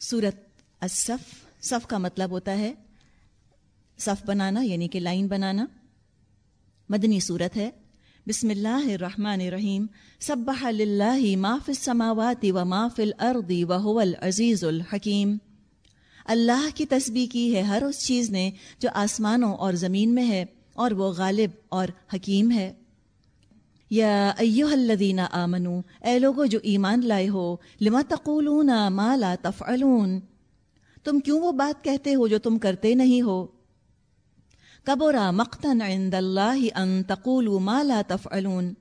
صورت الصف، صف کا مطلب ہوتا ہے صف بنانا یعنی کہ لائن بنانا۔ مدنی صورت ہے، بسم اللہ الرحمن الرحیم، سبح للہ ما فی السماوات و ما فی الارض وهو العزیز الحکیم۔ اللہ کی تسبیح کی ہے ہر اس چیز نے جو آسمانوں اور زمین میں ہے اور وہ غالب اور حکیم ہے۔ یا ایوہ الذین آمنو، اے لوگو جو ایمان لائے ہو، لما تقولون ما لا تفعلون؟ تم کیوں وہ بات کہتے ہو جو تم کرتے نہیں ہو؟ کبرا مقتن عند اللہ ان تقولوا ما لا تفعلون۔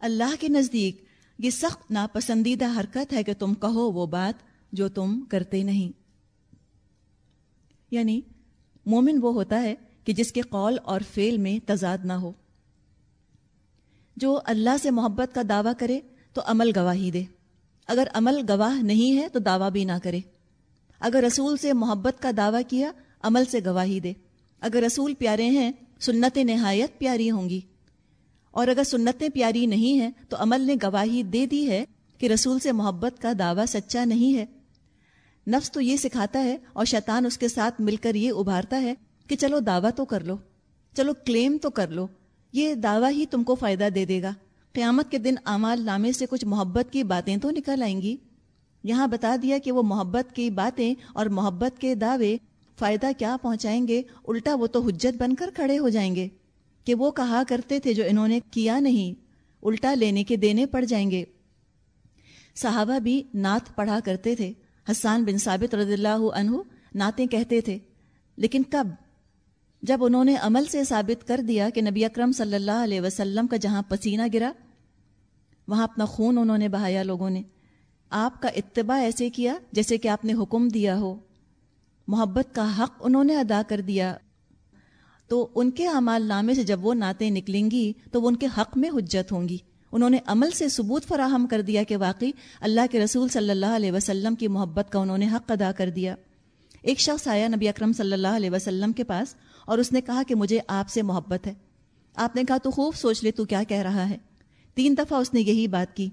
اللہ کے نزدیک یہ سخت ناپسندیدہ حرکت ہے کہ تم کہو وہ بات جو تم کرتے نہیں۔ یعنی مومن وہ ہوتا ہے کہ جس کے قول اور فعل میں تضاد نہ ہو۔ جو اللہ سے محبت کا دعویٰ کرے تو عمل گواہی دے۔ اگر عمل گواہ نہیں ہے تو دعویٰ بھی نہ کرے۔ اگر رسول سے محبت کا دعویٰ کیا، عمل سے گواہی دے۔ اگر رسول پیارے ہیں سنتیں نہایت پیاری ہوں گی۔ اور اگر سنتیں پیاری نہیں ہیں تو عمل نے گواہی دے دی ہے کہ رسول سے محبت کا دعویٰ سچا نہیں ہے۔ نفس تو یہ سکھاتا ہے اور شیطان اس کے ساتھ مل کر یہ ابھارتا ہے کہ چلو دعویٰ تو کر لو، چلو کلیم تو کر لو۔ یہ دعویٰ ہی تم کو فائدہ دے دے گا۔ قیامت کے دن اعمال نامے سے کچھ محبت کی باتیں تو نکل آئیں گی۔ یہاں بتا دیا کہ وہ محبت کی باتیں اور محبت کے دعوے فائدہ کیا پہنچائیں گے، الٹا وہ تو حجت بن کر کھڑے ہو جائیں گے کہ وہ کہا کرتے تھے جو انہوں نے کیا نہیں، الٹا لینے کے دینے پڑ جائیں گے۔ صحابہ بھی نعت پڑھا کرتے تھے۔ حسان بن ثابت رضی اللہ عنہ نعتیں کہتے تھے، لیکن کب؟ جب انہوں نے عمل سے ثابت کر دیا کہ نبی اکرم صلی اللہ علیہ وسلم کا جہاں پسینہ گرا، وہاں اپنا خون انہوں نے بہایا لوگوں نے۔ آپ کا اتباع ایسے کیا جیسے کہ آپ نے حکم دیا ہو۔ محبت کا حق انہوں نے ادا کر دیا۔ تو ان کے اعمال نامے سے جب وہ نعتیں نکلیں گی، تو وہ ان کے حق میں حجت ہوں گی۔ انہوں نے عمل سے ثبوت فراہم کر دیا کہ واقعی اللہ کے رسول صلی اللہ علیہ وسلم کی محبت کا انہوں نے حق ادا کر دیا۔ ایک شخص آیا نبی اکرم صلی اللہ علیہ وسلم کے پاس اور اس نے کہا کہ مجھے آپ سے محبت ہے۔ آپ نے کہا تو خوب سوچ لے، تو کیا کہہ رہا ہے؟ تین دفعہ اس نے یہی بات کی۔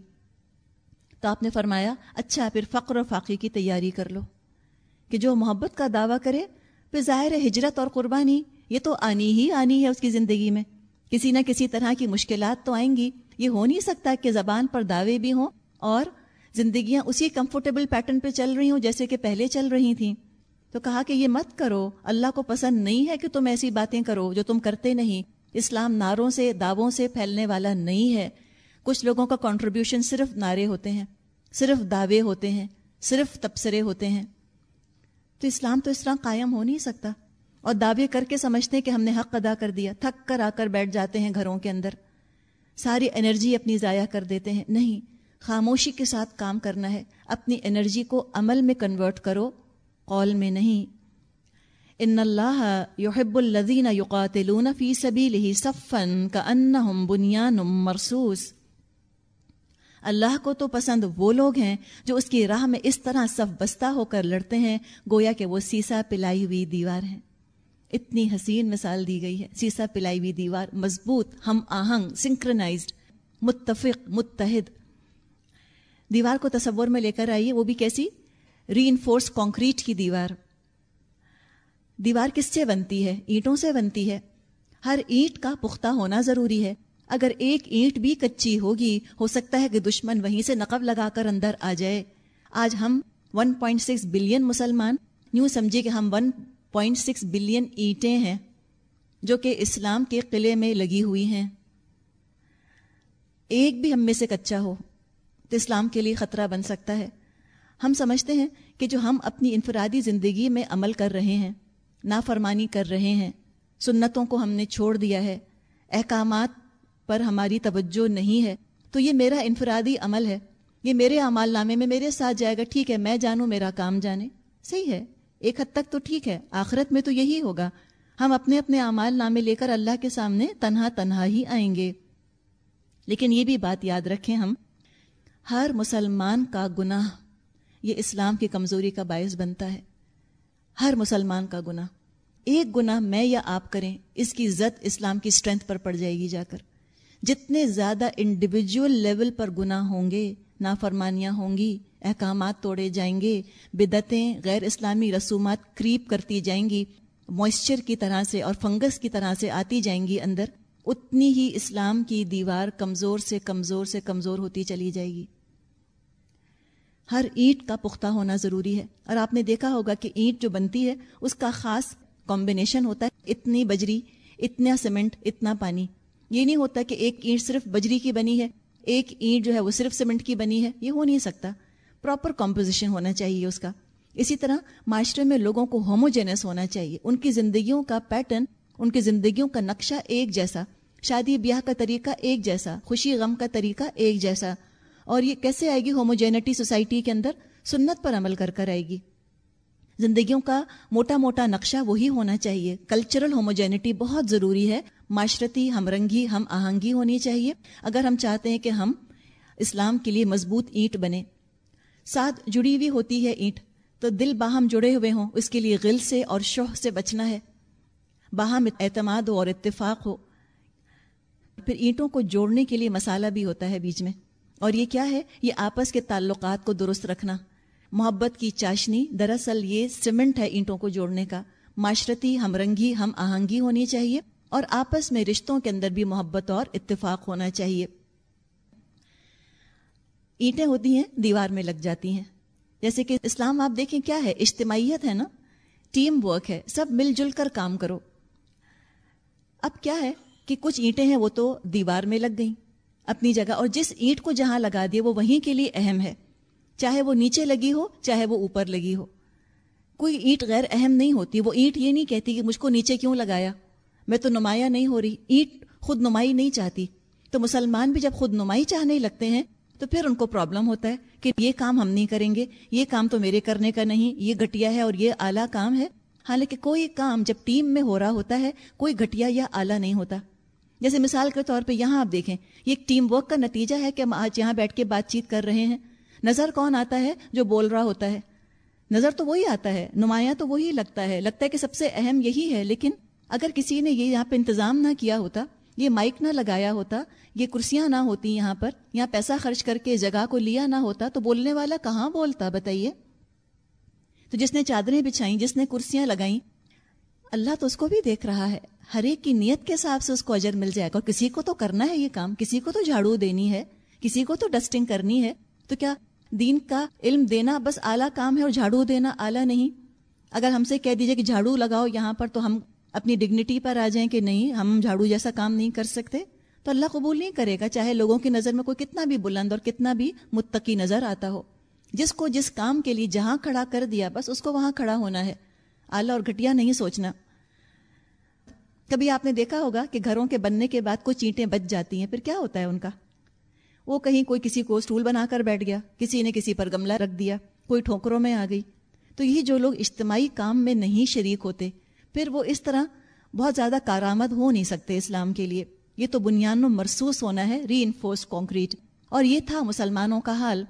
تو آپ نے فرمایا اچھا پھر فقر و فاقی کی تیاری کر لو۔ کہ جو محبت کا دعویٰ کرے، پھر ظاہر ہجرت اور قربانی، یہ تو آنی ہی آنی ہے اس کی زندگی میں۔ کسی نہ کسی طرح کی مشکلات تو آئیں گی۔ یہ ہو نہیں سکتا کہ زبان پر دعوے بھی ہوں اور زندگیاں اسی کمفرٹیبل پیٹرن پہ چل رہی ہوں جیسے کہ پہلے چل رہی تھیں۔ تو کہا کہ یہ مت کرو، اللہ کو پسند نہیں ہے کہ تم ایسی باتیں کرو جو تم کرتے نہیں۔ اسلام ناروں سے، دعووں سے پھیلنے والا نہیں ہے۔ کچھ لوگوں کا کنٹریبیوشن صرف نعرے ہوتے ہیں، صرف دعوے ہوتے ہیں، صرف تبصرے ہوتے ہیں۔ تو اسلام تو اس طرح قائم ہو نہیں سکتا۔ اور دعوے کر کے سمجھتے ہیں کہ ہم نے حق ادا کر دیا، تھک کر آ کر بیٹھ جاتے ہیں گھروں کے اندر۔ ساری انرجی اپنی ضائع کر دیتے ہیں۔ نہیں، خاموشی کے ساتھ کام کرنا ہے۔ اپنی انرجی کو عمل میں کنورٹ کرو۔ قول میں نہیں۔ ان اللہ یحب الذین یقاتلون فی سبیلہ صفا کانہم بنیان مرصوص۔ اللہ کو تو پسند وہ لوگ ہیں جو اس کی راہ میں اس طرح صف بستہ ہو کر لڑتے ہیں، گویا کہ وہ سیسا پلائی ہوئی دیوار ہے اتنی حسین مثال دی گئی ہے۔ سیسا پلائی ہوئی دیوار مضبوط، ہم آہنگ سنکرنائزڈ متفق، متحد۔ دیوار کو تصور میں لے کر آئیے، وہ بھی کیسی؟ ری انفورس کانکریٹ کی دیوار۔ دیوار کس سے بنتی ہے؟ اینٹوں سے بنتی ہے۔ ہر اینٹ کا پختہ ہونا ضروری ہے۔ اگر ایک اینٹ بھی کچی ہوگی، ہو سکتا ہے کہ دشمن وہیں سے نقب لگا کر اندر آ جائے۔ آج ہم 1.6 بلین مسلمان، یوں سمجھے کہ ہم 1.6 بلین اینٹیں ہیں، جو کہ اسلام کے قلعے میں لگی ہوئی ہیں۔ ایک بھی ہم میں سے کچا ہو، تو اسلام کے لیے خطرہ بن سکتا ہے۔ ہم سمجھتے ہیں کہ جو ہم اپنی انفرادی زندگی میں عمل کر رہے ہیں، نافرمانی کر رہے ہیں، سنتوں کو ہم نے چھوڑ دیا ہے، احکامات پر ہماری توجہ نہیں ہے، تو یہ میرا انفرادی عمل ہے۔ یہ میرے اعمال نامے میں میرے ساتھ جائے گا، ٹھیک ہے، میں جانوں میرا کام جانے۔ صحیح ہے، ایک حد تک تو ٹھیک ہے، آخرت میں تو یہی ہوگا۔ ہم اپنے اپنے اعمال نامے لے کر اللہ کے سامنے تنہا تنہا ہی آئیں گے۔ لیکن یہ بھی بات یاد رکھیں ہم، ہر مسلمان کا گناہ یہ اسلام کی کمزوری کا باعث بنتا ہے۔ ہر مسلمان کا گناہ۔ ایک گناہ میں یا آپ کریں، اس کی عزت اسلام کی اسٹرینتھ پر پڑ جائے گی جا کر۔ جتنے زیادہ انڈیویجول لیول پر گناہ ہوں گے، نافرمانیاں ہوں گی، احکامات توڑے جائیں گے بدتیں غیر اسلامی رسومات کریپ کرتی جائیں گی موئسچر کی طرح سے اور فنگس کی طرح سے آتی جائیں گی اندر، اتنی ہی اسلام کی دیوار کمزور سے کمزور سے کمزور ہوتی چلی جائے گی۔ ہر اینٹ کا پختہ ہونا ضروری ہے۔ اور آپ نے دیکھا ہوگا کہ اینٹ جو بنتی ہے، اس کا خاص کمبینیشن ہوتا ہے۔ اتنی بجری، اتنا سیمنٹ اتنا پانی۔ یہ نہیں ہوتا کہ ایک اینٹ صرف بجری کی بنی ہے، ایک اینٹ جو ہے وہ صرف سیمنٹ کی بنی ہے۔ یہ ہو نہیں سکتا۔ پراپر کمپوزیشن ہونا چاہیے اس کا۔ اسی طرح معاشرے میں لوگوں کو ہوموجینس ہونا چاہیے۔ ان کی زندگیوں کا پیٹرن ان کی زندگیوں کا نقشہ ایک جیسا۔ شادی، بیاہ کا طریقہ ایک جیسا۔ خوشی، غم کا طریقہ ایک جیسا۔ اور یہ کیسے آئے گی ہوموجینٹی سوسائٹی کے اندر؟ سنت پر عمل کر کر آئے گی۔ زندگیوں کا موٹا موٹا نقشہ وہی ہونا چاہیے۔ کلچرل ہوموجینٹی بہت ضروری ہے۔ معاشرتی ہم رنگی ہم آہنگی ہونی چاہیے۔ اگر ہم چاہتے ہیں کہ ہم اسلام کے لیے مضبوط اینٹ بنے ساتھ جڑی ہوئی ہوتی ہے اینٹ۔ تو دل باہم جڑے ہوئے ہوں۔ اس کے لیے غل سے اور شوہ سے بچنا ہے۔ باہم اعتماد ہو اور اتفاق ہو۔ پھر اینٹوں کو جوڑنے کے لیے مسالہ بھی ہوتا ہے بیچ میں۔ اور یہ کیا ہے؟ یہ آپس کے تعلقات کو درست رکھنا۔ محبت کی چاشنی دراصل یہ سیمنٹ ہے اینٹوں کو جوڑنے کا۔ معاشرتی ہم رنگی ہم آہنگی ہونی چاہیے اور آپس میں رشتوں کے اندر بھی محبت اور اتفاق ہونا چاہیے۔ اینٹیں ہوتی ہیں، دیوار میں لگ جاتی ہیں۔ جیسے کہ اسلام، آپ دیکھیں کیا ہے؟ اجتماعیت ہے نا؟ ٹیم ورک ہے، سب مل جل کر کام کرو۔ اب کیا ہے کہ کچھ اینٹیں ہیں، وہ تو دیوار میں لگ گئیں۔ اپنی جگہ، اور جس اینٹ کو جہاں لگا دیے وہ وہیں کے لیے اہم ہے۔ چاہے وہ نیچے لگی ہو، چاہے وہ اوپر لگی ہو۔ کوئی اینٹ غیر اہم نہیں ہوتی۔ وہ اینٹ یہ نہیں کہتی کہ مجھ کو نیچے کیوں لگایا؟ میں تو نمایاں نہیں ہو رہی۔ اینٹ خود نمائی نہیں چاہتی۔ تو مسلمان بھی جب خود نمائی چاہنے لگتے ہیں، تو پھر ان کو پرابلم ہوتا ہے کہ یہ کام ہم نہیں کریں گے، یہ کام تو میرے کرنے کا نہیں، یہ گھٹیا ہے اور یہ اعلیٰ کام ہے۔ حالانکہ کوئی کام جب ٹیم میں ہو رہا ہوتا ہے، کوئی گھٹیا یا اعلیٰ نہیں ہوتا۔ جیسے مثال کے طور پہ یہاں آپ دیکھیں، یہ ایک ٹیم ورک کا نتیجہ ہے کہ ہم آج یہاں بیٹھ کے بات چیت کر رہے ہیں۔ نظر کون آتا ہے جو بول رہا ہوتا ہے؟ نظر تو وہی آتا ہے، نمایاں تو وہی لگتا ہے۔ لگتا ہے کہ سب سے اہم یہی ہے، لیکن اگر کسی نے یہ یہاں پہ انتظام نہ کیا ہوتا، یہ مائک نہ لگایا ہوتا، یہ کرسیاں نہ ہوتی یہاں پر یہاں پیسہ خرچ کر کے جگہ کو لیا نہ ہوتا، تو بولنے والا کہاں بولتا؟ بتائیے۔ تو جس نے چادریں بچھائیں، جس نے کرسیاں لگائیں، اللہ تو اس کو بھی دیکھ رہا ہے۔ ہر ایک کی نیت کے حساب سے اس کو اجر مل جائے گا اور کسی کو تو کرنا ہے یہ کام، کسی کو تو جھاڑو دینی ہے، کسی کو تو ڈسٹنگ کرنی ہے، تو کیا دین کا علم دینا بس اعلیٰ کام ہے اور جھاڑو دینا اعلیٰ نہیں؟ اگر ہم سے کہہ دیجیے کہ جھاڑو لگاؤ یہاں پر تو ہم اپنی ڈگنیٹی پر آ جائیں کہ نہیں، ہم جھاڑو جیسا کام نہیں کر سکتے، تو اللہ قبول نہیں کرے گا، چاہے لوگوں کی نظر میں کوئی کتنا بھی بلند اور کتنا بھی متقی نظر آتا ہو۔ جس کو جس کام کے لیے جہاں کھڑا کر دیا، بس اس کو وہاں کھڑا ہونا ہے۔ اعلیٰ اور گھٹیا نہیں سوچنا۔ کبھی آپ نے دیکھا ہوگا کہ گھروں کے بننے کے بعد کچھ چینٹیں بچ جاتی ہیں، پھر کیا ہوتا ہے ان کا؟ وہ کہیں کوئی کسی کو اسٹول بنا کر بیٹھ گیا، کسی نے کسی پر گملہ رکھ دیا، کوئی ٹھوکروں میں آ گئی۔ تو یہ جو لوگ اجتماعی کام میں نہیں شریک ہوتے، پھر وہ اس طرح بہت زیادہ کارآمد ہو نہیں سکتے اسلام کے لیے۔ یہ تو بنیاد مرسوس ہونا ہے ری انفورس کانکریٹ اور یہ تھا مسلمانوں کا حال،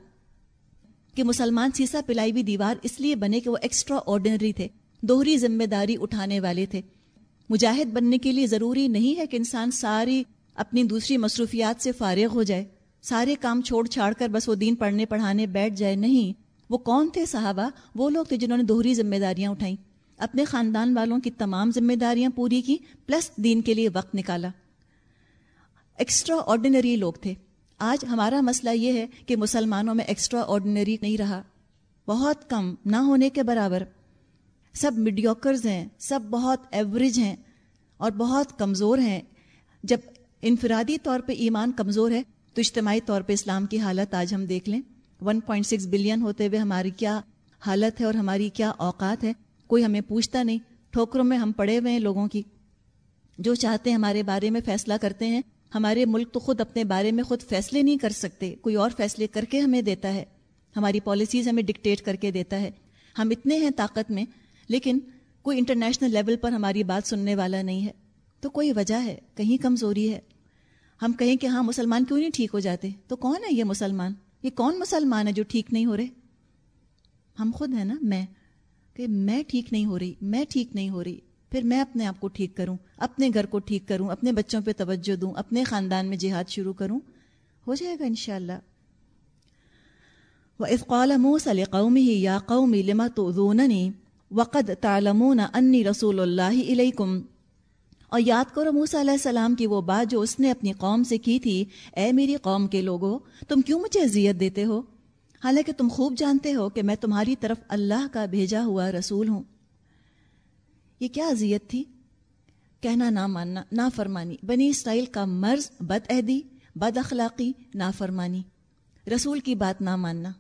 کہ مسلمان سیسا پلائی ہوئی دیوار اس لیے بنے کہ وہ ایکسٹرا آرڈنری تھے، دوہری ذمہ داری اٹھانے والے تھے۔ مجاہد بننے کے لیے ضروری نہیں ہے کہ انسان ساری اپنی دوسری مصروفیات سے فارغ ہو جائے۔ سارے کام چھوڑ چھاڑ کر بس وہ دین پڑھنے پڑھانے بیٹھ جائے۔ نہیں، وہ کون تھے صحابہ؟ وہ لوگ تھے جنہوں نے دوہری ذمہ داریاں اٹھائیں۔ اپنے خاندان والوں کی تمام ذمہ داریاں پوری کی، پلس دین کے لیے وقت نکالا۔ ایکسٹرا آرڈینری لوگ تھے۔ آج ہمارا مسئلہ یہ ہے کہ مسلمانوں میں ایکسٹرا آرڈینری نہیں رہا۔ بہت کم، نہ ہونے کے برابر۔ سب میڈیوکرز ہیں، سب بہت ایوریج ہیں اور بہت کمزور ہیں۔ جب انفرادی طور پہ ایمان کمزور ہے، تو اجتماعی طور پہ اسلام کی حالت آج ہم دیکھ لیں۔ 1.6 بلین ہوتے ہوئے ہماری کیا حالت ہے اور ہماری کیا اوقات ہے؟ کوئی ہمیں پوچھتا نہیں۔ ٹھوکروں میں ہم پڑے ہوئے ہیں لوگوں کی۔ جو چاہتے ہیں ہمارے بارے میں فیصلہ کرتے ہیں، ہمارے ملک تو خود اپنے بارے میں خود فیصلے نہیں کر سکتے۔ کوئی اور فیصلے کر کے ہمیں دیتا ہے۔ ہماری پالیسیز ہمیں ڈکٹیٹ کر کے دیتا ہے۔ ہم اتنے ہیں طاقت میں لیکن کوئی انٹرنیشنل لیول پر ہماری بات سننے والا نہیں ہے۔ تو کوئی وجہ ہے؟ کہیں کمزوری ہے۔ ہم کہیں کہ ہاں مسلمان کیوں نہیں ٹھیک ہو جاتے؟ تو کون ہے یہ مسلمان؟ یہ کون مسلمان ہے جو ٹھیک نہیں ہو رہے؟ ہم خود ہیں نا، میں۔ کہ میں ٹھیک نہیں ہو رہی، میں ٹھیک نہیں ہو رہی۔ پھر میں اپنے آپ کو ٹھیک کروں، اپنے گھر کو ٹھیک کروں، اپنے بچوں پہ توجہ دوں، اپنے خاندان میں جہاد شروع کروں۔ ہو جائے گا انشاءاللہ۔ و افقال موسل قومی یا قومی لمت وننی وقد تعلمون انی رسول اللہ علیکم۔ اور یاد کرو موسا علیہ السلام کی وہ بات جو اس نے اپنی قوم سے کی تھی، اے میری قوم کے لوگوں تم کیوں مجھے اذیت دیتے ہو؟ حالانکہ تم خوب جانتے ہو کہ میں تمہاری طرف اللہ کا بھیجا ہوا رسول ہوں۔ یہ کیا اذیت تھی؟ کہنا نہ ماننا نہ فرمانی بنی اسرائیل کا مرض بد عہدی، بد اخلاقی نہ فرمانی رسول کی بات نہ ماننا۔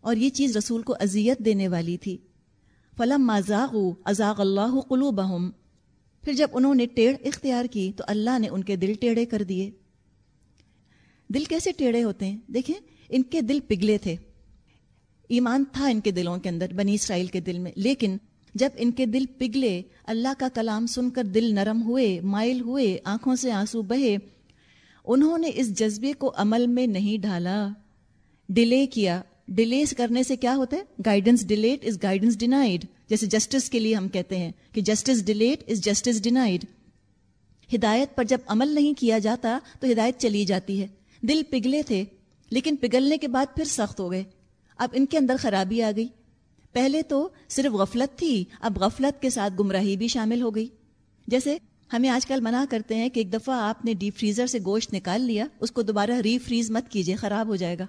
اور یہ چیز رسول کو اذیت دینے والی تھی۔ فلم مذاغ ازاغ اللہ قلو بہم پھر جب انہوں نے ٹیڑھ اختیار کی تو اللہ نے ان کے دل ٹیڑھے کر دیے۔ دل کیسے ٹیڑھے ہوتے ہیں؟ دیکھیں، ان کے دل پگھلے تھے۔ ایمان تھا ان کے دلوں کے اندر، بنی اسرائیل کے دل میں۔ لیکن جب ان کے دل پگھلے، اللہ کا کلام سن کر دل نرم ہوئے، مائل ہوئے، آنکھوں سے آنسو بہے، انہوں نے اس جذبے کو عمل میں نہیں ڈھالا، ڈیلے کیا۔ ڈیلے کرنے سے کیا ہوتا ہے? Guidance delayed is guidance denied جیسے جسٹس کے لیے ہم کہتے ہیں کہ justice delayed is justice denied ہدایت پر جب عمل نہیں کیا جاتا تو ہدایت چلی جاتی ہے۔ دل پگھلے تھے، لیکن پگھلنے کے بعد پھر سخت ہو گئے۔ اب ان کے اندر خرابی آ گئی۔ پہلے تو صرف غفلت تھی، اب غفلت کے ساتھ گمراہی بھی شامل ہو گئی۔ جیسے ہمیں آج کل منع کرتے ہیں کہ ایک دفعہ آپ نے ڈیپ فریزر سے گوشت نکال لیا، اس کو دوبارہ ری فریز مت کیجیے خراب ہو جائے گا۔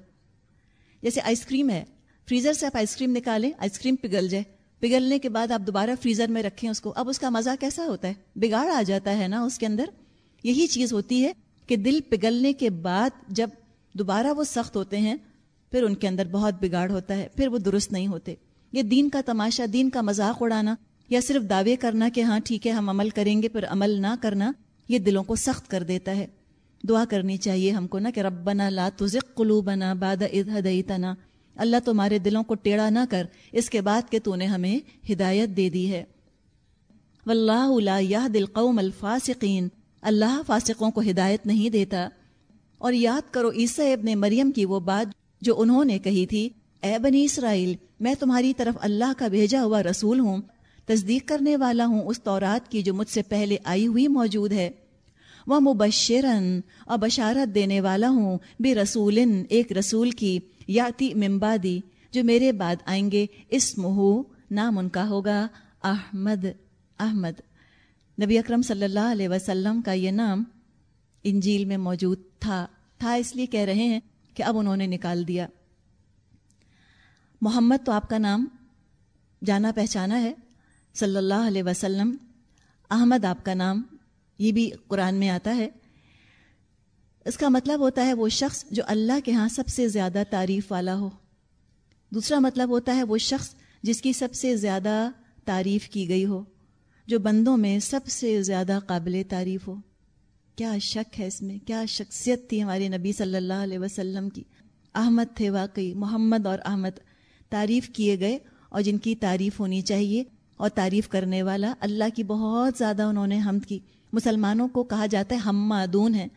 جیسے آئس کریم ہے۔ فریزر سے آپ آئس کریم نکالیں، آئس کریم پگھل جائے۔ پگھلنے کے بعد آپ دوبارہ فریزر میں رکھیں اس کو۔ اب اس کا مزہ کیسا ہوتا ہے؟ بگاڑ آ جاتا ہے نا اس کے اندر۔ یہی چیز ہوتی ہے کہ دل پگھلنے کے بعد جب دوبارہ وہ سخت ہوتے ہیں، پھر ان کے اندر بہت بگاڑ ہوتا ہے، پھر وہ درست نہیں ہوتے۔ یہ دین کا تماشا، دین کا مذاق اڑانا یا صرف دعوے کرنا کہ ہاں ٹھیک ہے، ہم عمل کریں گے پھر عمل نہ کرنا، یہ دلوں کو سخت کر دیتا ہے۔ دعا کرنی چاہیے ہم کو نا کہ ربنا لا تزغ قلوبنا بعد اذ هديتنا اللہ تمہارے دلوں کو ٹیڑھا نہ کر، اس کے بعد کہ تو نے ہمیں ہدایت دے دی ہے۔ واللہ لا يهدي القوم الفاسقین۔ اللہ فاسقوں کو ہدایت نہیں دیتا۔ اور یاد کرو عیسیٰ ابن مریم کی وہ بات جو انہوں نے کہی تھی، اے بنی اسرائیل، میں تمہاری طرف اللہ کا بھیجا ہوا رسول ہوں۔ تصدیق کرنے والا ہوں اس تورات کی جو مجھ سے پہلے آئی ہوئی موجود ہے۔ وہ مبشرن اور بشارت دینے والا ہوں بے رسول ایک رسول کی، یاتی ممبادی جو میرے بعد آئیں گے اس مہو نام ان کا ہوگا احمد احمد۔ نبی اکرم صلی اللہ علیہ وسلم کا یہ نام انجیل میں موجود تھا تھا اس لیے کہہ رہے ہیں کہ اب انہوں نے نکال دیا۔ محمد تو آپ کا نام جانا پہچانا ہے، صلی اللہ علیہ وسلم۔ احمد آپ کا نام یہ بھی قرآن میں آتا ہے۔ اس کا مطلب ہوتا ہے وہ شخص جو اللہ کے ہاں سب سے زیادہ تعریف والا ہو۔ دوسرا مطلب ہوتا ہے وہ شخص جس کی سب سے زیادہ تعریف کی گئی ہو، جو بندوں میں سب سے زیادہ قابل تعریف ہو۔ کیا شک ہے اس میں، کیا شخصیت تھی ہمارے نبی صلی اللہ علیہ وسلم کی۔ احمد تھے واقعی، محمد اور احمد تعریف کیے گئے اور جن کی تعریف ہونی چاہیے اور تعریف کرنے والا اللہ کی بہت زیادہ انہوں نے حمد کی۔ مسلمانوں کو کہا جاتا ہے ہم مادون ہیں۔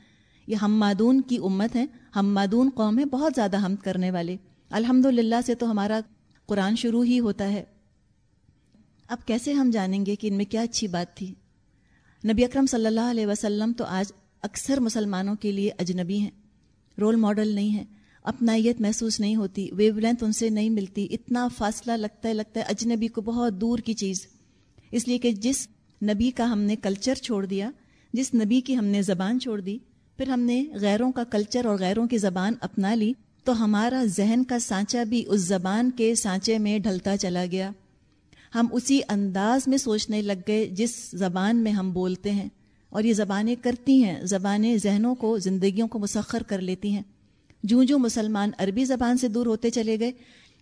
یہ ہم مادون کی امت ہے ہم مادون قوم ہے بہت زیادہ حمد کرنے والے۔ الحمد سے تو ہمارا قرآن شروع ہی ہوتا ہے۔ اب کیسے ہم جانیں گے کہ ان میں کیا اچھی بات تھی؟ نبی اکرم صلی اللہ علیہ وسلم تو آج اکثر مسلمانوں کے لیے اجنبی ہیں۔ رول ماڈل نہیں ہیں۔ اپنائیت محسوس نہیں ہوتی۔ ویو لینتھ ان سے نہیں ملتی۔ اتنا فاصلہ لگتا ہے لگتا ہے اجنبی کو بہت دور کی چیز۔ اس لیے کہ جس نبی کا ہم نے کلچر چھوڑ دیا، جس نبی کی ہم نے زبان چھوڑ دی، پھر ہم نے غیروں کا کلچر اور غیروں کی زبان اپنا لی، تو ہمارا ذہن کا سانچہ بھی اس زبان کے سانچے میں ڈھلتا چلا گیا۔ ہم اسی انداز میں سوچنے لگ گئے جس زبان میں ہم بولتے ہیں۔ اور یہ زبانیں کرتی ہیں، زبانیں ذہنوں کو، زندگیوں کو مسخر کر لیتی ہیں۔ جوں جوں مسلمان عربی زبان سے دور ہوتے چلے گئے،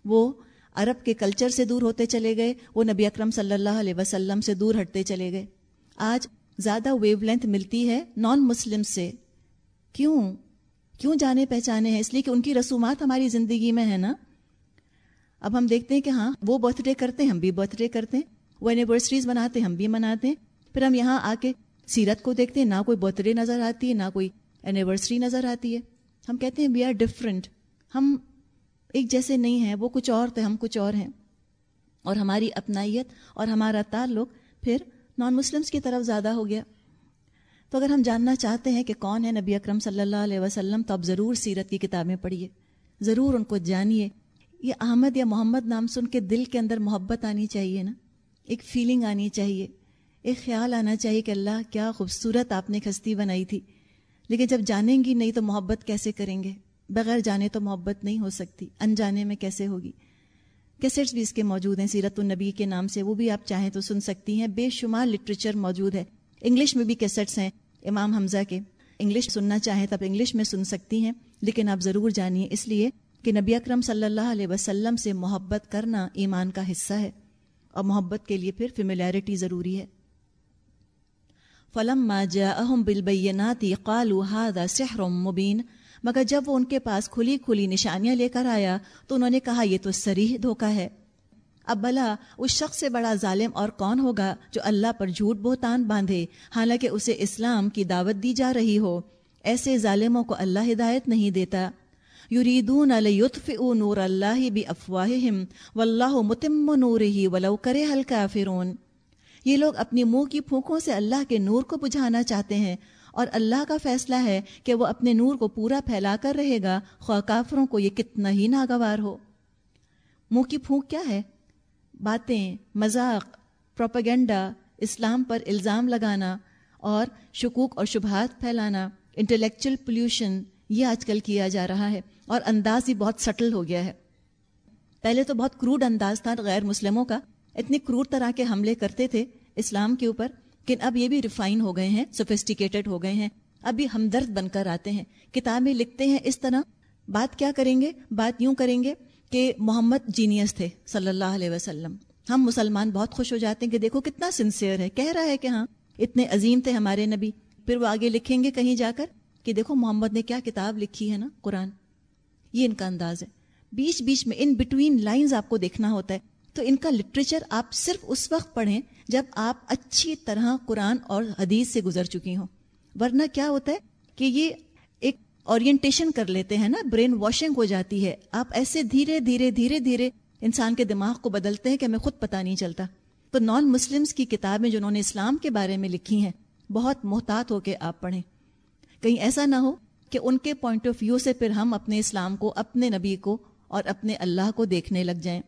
وہ عرب کے کلچر سے دور ہوتے چلے گئے، وہ نبی اکرم صلی اللہ علیہ وسلم سے دور ہٹتے چلے گئے۔ آج زیادہ ویو لینتھ ملتی ہے نان مسلم سے۔ کیوں؟ کیوں جانے پہچانے ہیں؟ اس لیے کہ ان کی رسومات ہماری زندگی میں ہے نا۔ اب ہم دیکھتے ہیں کہ ہاں وہ برتھ ڈے کرتے ہیں، ہم بھی برتھ ڈے کرتے ہیں۔ وہ اینیورسریز مناتے ہیں، ہم بھی مناتے ہیں۔ پھر ہم یہاں آ کے سیرت کو دیکھتے ہیں، نہ کوئی برتھ ڈے نظر آتی ہے، نہ کوئی اینیورسری نظر آتی ہے۔ ہم کہتے ہیں وی آر ڈفرینٹ ہم ایک جیسے نہیں ہیں، وہ کچھ اور تھے، ہم کچھ اور ہیں۔ اور ہماری اپنائیت اور ہمارا تعلق پھر نان مسلمس کی طرف زیادہ ہو گیا۔ تو اگر ہم جاننا چاہتے ہیں کہ کون ہے نبی اکرم صلی اللہ علیہ وسلم، تو اب ضرور سیرت کی کتابیں پڑھیے۔ ضرور ان کو جانیے۔ یہ احمد یا محمد نام سن کے دل کے اندر محبت آنی چاہیے نا۔ ایک فیلنگ آنی چاہیے۔ ایک خیال آنا چاہیے کہ اللہ، کیا خوبصورت آپ نے کھستی بنائی تھی۔ لیکن جب جانیں گی نہیں تو محبت کیسے کریں گے؟ بغیر جانے تو محبت نہیں ہو سکتی۔ انجانے میں کیسے ہوگی؟ کیسٹس بھی اس کے موجود ہیں، سیرت النبی کے نام سے، وہ بھی آپ چاہیں تو سن سکتی ہیں۔ بے شمار لٹریچر موجود ہے۔ انگلش میں بھی کیسٹس ہیں امام حمزہ کے۔ انگلش سننا چاہیں تو آپ انگلش میں سن سکتی ہیں، لیکن آپ ضرور جانیے۔ اس لیے کہ نبی اکرم صلی اللہ علیہ وسلم سے محبت کرنا ایمان کا حصہ ہے۔ اور محبت کے لیے پھر فیملیرٹی ضروری ہے۔ فلم ما جاءهم بالبینات قالوا هذا سحر مبین مگر جب وہ ان کے پاس کھلی کھلی نشانیاں لے کر آیا تو انہوں نے کہا، یہ تو سریح دھوکا ہے۔ اب بلا، اس شخص سے بڑا ظالم اور کون ہوگا جو اللہ پر جھوٹ بہتان باندھے؟ حالانکہ اسے اسلام کی دعوت دی جا رہی ہو۔ ایسے ظالموں کو اللہ ہدایت نہیں دیتا۔ یریدون لیطفئوا نور اللہ بافواہہم واللہ متم نورہ ولو کرے الکافرون۔ یہ لوگ اپنی منہ کی پھونکوں سے اللہ کے نور کو بجھانا چاہتے ہیں۔ اور اللہ کا فیصلہ ہے کہ وہ اپنے نور کو پورا پھیلا کر رہے گا، خواہ کافروں کو یہ کتنا ہی ناگوار ہو۔ منہ کی پھونک کیا ہے؟ باتیں، مذاق پروپیگنڈا اسلام پر الزام لگانا اور شکوک اور شبہات پھیلانا، انٹلیکچل پولیوشن یہ آج کل کیا جا رہا ہے اور انداز ہی بہت سٹل ہو گیا ہے۔ پہلے تو بہت کروڈ انداز تھا غیر مسلموں کا۔ اتنی کروڈ طرح کے حملے کرتے تھے اسلام کے اوپر۔ لیکن اب یہ بھی ریفائن ہو گئے ہیں سوفسٹیکیٹڈ ہو گئے ہیں۔ اب بھی ہمدرد بن کر آتے ہیں۔ کتابیں لکھتے ہیں اس طرح۔ بات کیا کریں گے؟ بات یوں کریں گے کہ محمد جینیس تھے، صلی اللہ علیہ وسلم۔ ہم مسلمان بہت خوش ہو جاتے ہیں کہ دیکھو کتنا سنسیئر ہے۔ کہہ رہا ہے کہ ہاں اتنے عظیم تھے ہمارے نبی۔ پھر وہ آگے لکھیں گے کہیں جا کر کہ دیکھو محمد نے کیا کتاب لکھی ہے نا، قرآن۔ یہ ان کا انداز ہے۔ بیچ بیچ میں ان بٹوین لائنز آپ کو دیکھنا ہوتا ہے۔ تو ان کا لٹریچر آپ صرف اس وقت پڑھیں جب آپ اچھی طرح قرآن اور حدیث سے گزر چکی ہوں۔ ورنہ کیا ہوتا ہے کہ یہ ایک اورینٹیشن کر لیتے ہیں نا برین واشنگ ہو جاتی ہے۔ آپ ایسے دھیرے دھیرے دھیرے دھیرے انسان کے دماغ کو بدلتے ہیں کہ ہمیں خود پتہ نہیں چلتا۔ تو نان مسلمس کی کتابیں جنہوں نے اسلام کے بارے میں لکھی ہیں، بہت محتاط ہو کے آپ پڑھیں۔ کہیں ایسا نہ ہو کہ ان کے پوائنٹ آف ویو سے پھر ہم اپنے اسلام کو، اپنے نبی کو اور اپنے اللہ کو دیکھنے لگ جائیں۔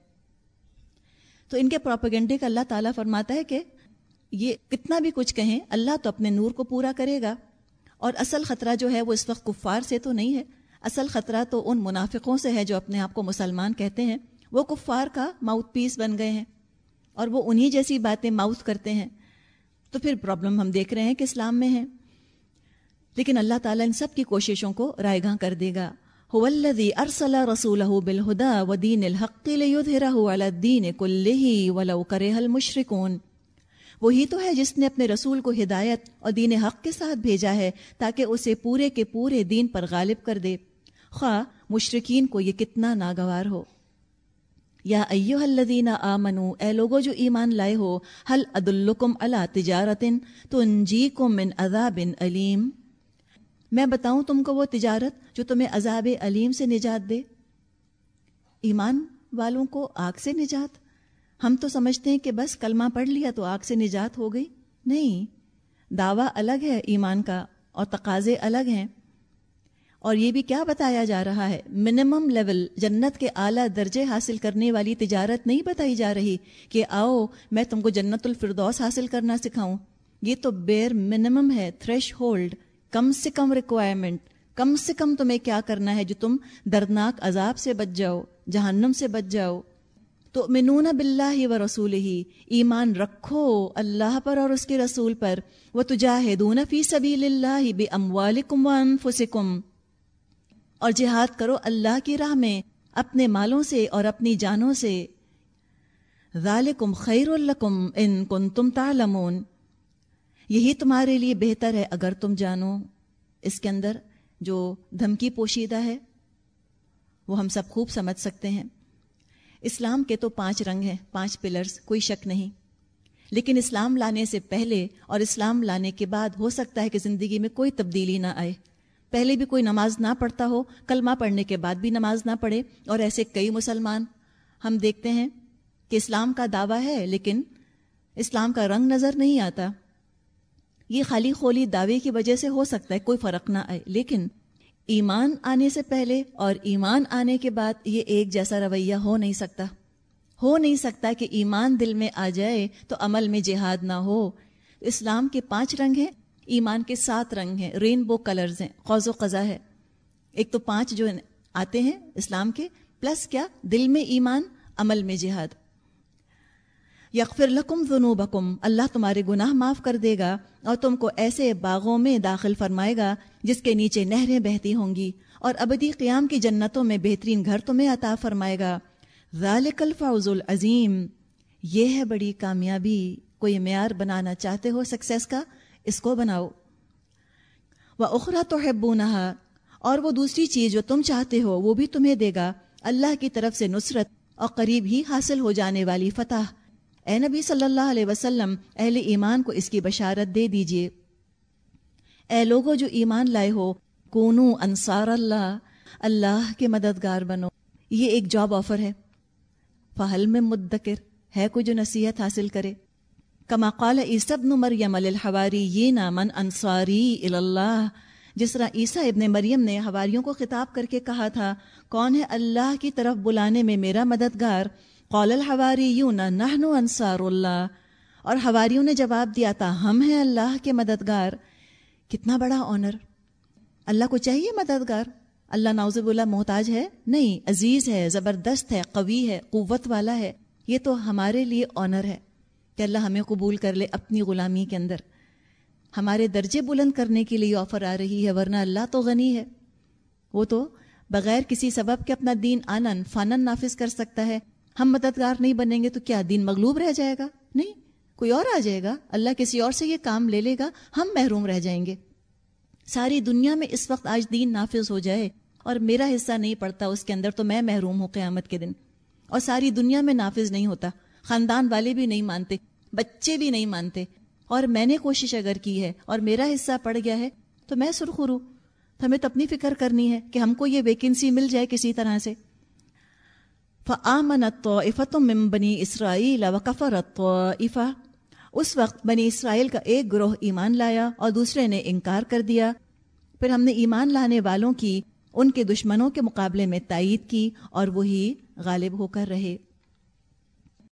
تو ان کے پروپیگنڈے کا اللہ تعالیٰ فرماتا ہے کہ یہ کتنا بھی کچھ کہیں، اللہ تو اپنے نور کو پورا کرے گا۔ اور اصل خطرہ جو ہے وہ اس وقت کفار سے تو نہیں ہے۔ اصل خطرہ تو ان منافقوں سے ہے جو اپنے آپ کو مسلمان کہتے ہیں۔ وہ کفار کا ماؤتھ پیس بن گئے ہیں۔ اور وہ انہی جیسی باتیں ماؤتھ کرتے ہیں۔ تو پھر پرابلم ہم دیکھ رہے ہیں کہ اسلام میں ہیں۔ لیکن اللہ تعالیٰ ان سب کی کوششوں کو رائے گاں کر دے گا۔ هو الذي ارسل رسوله بالهدى ودين الحق ليظهره على الدين كله ولو كره المشركون. وہی تو ہے جس نے اپنے رسول کو ہدایت اور دین حق کے ساتھ بھیجا ہے تاکہ اسے پورے کے پورے دین پر غالب کر دے۔ خواہ مشرقین کو یہ کتنا ناگوار ہو۔ یا ایوہ الذین آمنو، اے لوگو جو ایمان لائے ہو حل ادلکم علی تجارت تنجیکم من عذاب علیم؟ میں بتاؤں تم کو وہ تجارت جو تمہیں عذاب علیم سے نجات دے۔ ایمان والوں کو آگ سے نجات۔ ہم تو سمجھتے ہیں کہ بس کلمہ پڑھ لیا تو آگ سے نجات ہو گئی۔ نہیں، دعویٰ الگ ہے ایمان کا اور تقاضے الگ ہیں۔ اور یہ بھی کیا بتایا جا رہا ہے؟ منیمم لیول جنت کے اعلیٰ درجے حاصل کرنے والی تجارت نہیں بتائی جا رہی کہ آؤ، میں تم کو جنت الفردوس حاصل کرنا سکھاؤں۔ یہ تو بیر منیمم ہے تھریش ہولڈ کم سے کم ریکوائرمنٹ کم سے کم تمہیں کیا کرنا ہے جو تم دردناک عذاب سے بچ جاؤ، جہنم سے بچ جاؤ۔ تو منون بلّہ و رسول ہی ایمان رکھو اللہ پر اور اس کے رسول پر۔ وہ تجاہدون فی سبیل اللہ بے اموالکم و انفسکم اور جہاد کرو اللہ کی راہ میں، اپنے مالوں سے اور اپنی جانوں سے۔ ذالکم خیر الکم ان کن تم تعلمون۔ یہی تمہارے لیے بہتر ہے اگر تم جانو اس کے اندر جو دھمکی پوشیدہ ہے، وہ ہم سب خوب سمجھ سکتے ہیں۔ اسلام کے تو پانچ رنگ ہیں، پانچ پلرز، کوئی شک نہیں۔ لیکن اسلام لانے سے پہلے اور اسلام لانے کے بعد ہو سکتا ہے کہ زندگی میں کوئی تبدیلی نہ آئے۔ پہلے بھی کوئی نماز نہ پڑھتا ہو، کلمہ پڑھنے کے بعد بھی نماز نہ پڑھے۔ اور ایسے کئی مسلمان ہم دیکھتے ہیں کہ اسلام کا دعویٰ ہے، لیکن اسلام کا رنگ نظر نہیں آتا۔ یہ خالی خولی دعوے کی وجہ سے ہو سکتا ہے، کوئی فرق نہ آئے۔ لیکن ایمان آنے سے پہلے اور ایمان آنے کے بعد یہ ایک جیسا رویہ ہو نہیں سکتا۔ ہو نہیں سکتا کہ ایمان دل میں آ جائے تو عمل میں جہاد نہ ہو۔ اسلام کے پانچ رنگ ہیں، ایمان کے سات رنگ ہیں۔ رین بو کلرز ہیں، خوض و قضا ہے۔ ایک تو پانچ جو آتے ہیں اسلام کے، پلس کیا؟ دل میں ایمان، عمل میں جہاد۔ یکفر لکم ذنوبکم، اللہ تمہارے گناہ معاف کر دے گا اور تم کو ایسے باغوں میں داخل فرمائے گا جس کے نیچے نہریں بہتی ہوں گی اور ابدی قیام کی جنتوں میں بہترین گھر تمہیں عطا فرمائے گا۔ ذالک الفوز العظیم۔ یہ ہے بڑی کامیابی۔ کوئی معیار بنانا چاہتے ہو سکسیس کا؟ اس کو بناؤ۔ وہ اخرا تو اور وہ دوسری چیز جو تم چاہتے ہو وہ بھی تمہیں دے گا۔ اللہ کی طرف سے نصرت اور قریب ہی حاصل ہو جانے والی فتح۔ اے نبی صلی اللہ علیہ وسلم، اہل ایمان کو اس کی بشارت دے دیجیے۔ اے لوگوں جو ایمان لائے ہو، کونو انصار اللہ اللہ کے مددگار بنو۔ یہ ایک جاب آفر ہے۔ فہل میں مدکر ہے کوئی جو نصیحت حاصل کرے۔ کما قال عیسب ابن مریم الحواری یہ نامن انصاری اللہ جس طرح عیسیٰ ابن مریم نے ہوواریوں کو خطاب کر کے کہا تھا، کون ہے اللہ کی طرف بلانے میں میرا مددگار؟ قول الحواری یوں نہ انصار اللہ۔ اور ہواریوں نے جواب دیا تھا ہم ہیں اللہ کے مددگار۔ کتنا بڑا آنر اللہ کو چاہیے مددگار۔ اللہ ناوزب اللہ محتاج ہے؟ نہیں، عزیز ہے، زبردست ہے، قوی ہے، قوت والا ہے۔ یہ تو ہمارے لیے آنر ہے کہ اللہ ہمیں قبول کر لے اپنی غلامی کے اندر۔ ہمارے درجے بلند کرنے کے لیے آفر آ رہی ہے، ورنہ اللہ تو غنی ہے۔ وہ تو بغیر کسی سبب کے اپنا دین آنن فانن نافذ کر سکتا ہے۔ ہم مددگار نہیں بنیں گے تو کیا دین مغلوب رہ جائے گا؟ نہیں، کوئی اور آ جائے گا۔ اللہ کسی اور سے یہ کام لے لے گا، ہم محروم رہ جائیں گے۔ ساری دنیا میں اس وقت آج دین نافذ ہو جائے اور میرا حصہ نہیں پڑتا اس کے اندر تو میں محروم ہوں قیامت کے دن۔ اور ساری دنیا میں نافذ نہیں ہوتا۔ خاندان والے بھی نہیں مانتے، بچے بھی نہیں مانتے۔ اور میں نے کوشش اگر کی ہے اور میرا حصہ پڑ گیا ہے تو میں سرخرو ہمیں تو اپنی فکر کرنی ہے کہ ہم کو یہ ویکنسی مل جائے کسی طرح سے۔ من بنی اسرائیل وکفرت افا اس وقت بنی اسرائیل کا ایک گروہ ایمان لایا اور دوسرے نے انکار کر دیا۔ پھر ہم نے ایمان لانے والوں کی، ان کے دشمنوں کے مقابلے میں تائید کی اور وہی غالب ہو کر رہے۔